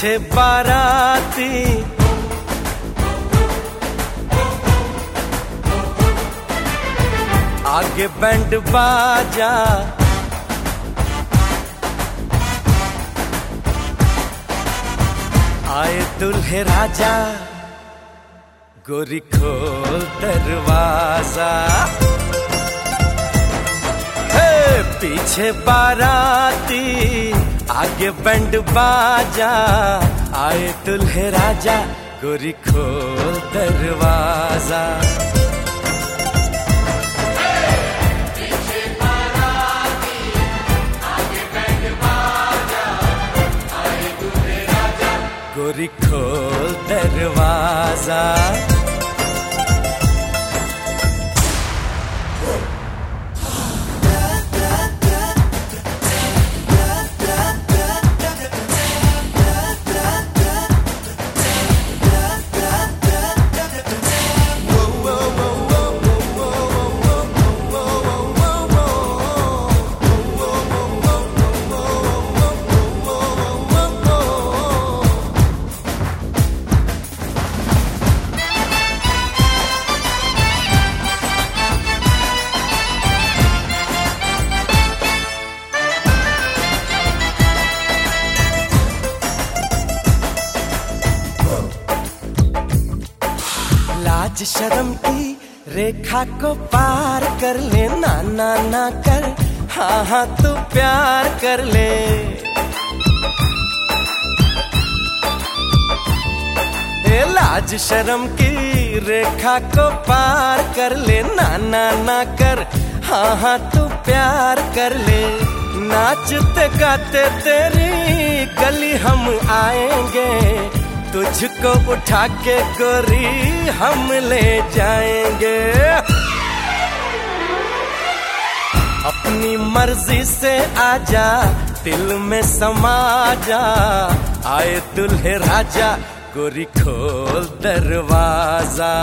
पीछे बाराती। आगे बैंड बाजा। आए दुल्हे राजा गोरी खोल दरवाज़ा। हे पीछे बाराती। आगे बैंड बाजा आए दुल्हे राजा गोरी खोल दरवाज़ा। गोरी खोल दरवाज़ा। शर्म की रेखा को पार कर ले ना ना ना कर। हाँ हाँ तू प्यार कर ले। लाज शर्म की रेखा को पार कर ले ना ना ना कर। हाँ हाँ तू प्यार कर ले। नाचते गाते तेरी गली हम आएँगे। तुझको उठा के गोरी हम ले जाएँगे। अपनी मर्ज़ी से आजा, दिल में समा जा। आए दुल्हे राजा, गोरी खोल दरवाज़ा।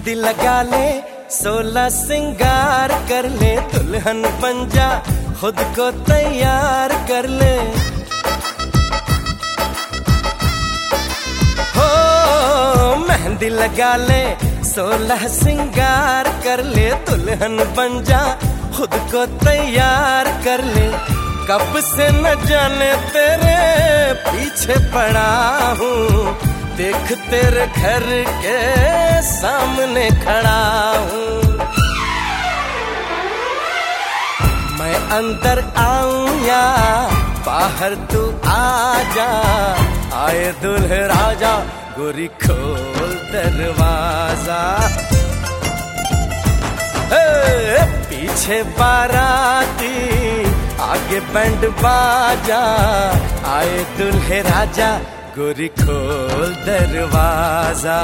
मेहंदी लगा ले, सोलह सिंगार कर ले, दुल्हन बन जा खुद को तैयार कर ले। हो, मेहंदी लगा ले, सोलह सिंगार कर ले, दुल्हन बन जा खुद को तैयार कर ले। कब से न जाने तेरे पीछे पड़ा हूँ। देख तेरे घर के सामने खड़ा हूँ। मैं अंदर आऊँ या बाहर तू आ जा आए दुल्हे राजा, गोरी खोल दरवाज़ा। पीछे बाराती, आगे बैंड बाजा। आए दुल्हे राजा गोरी खोल दरवाज़ा।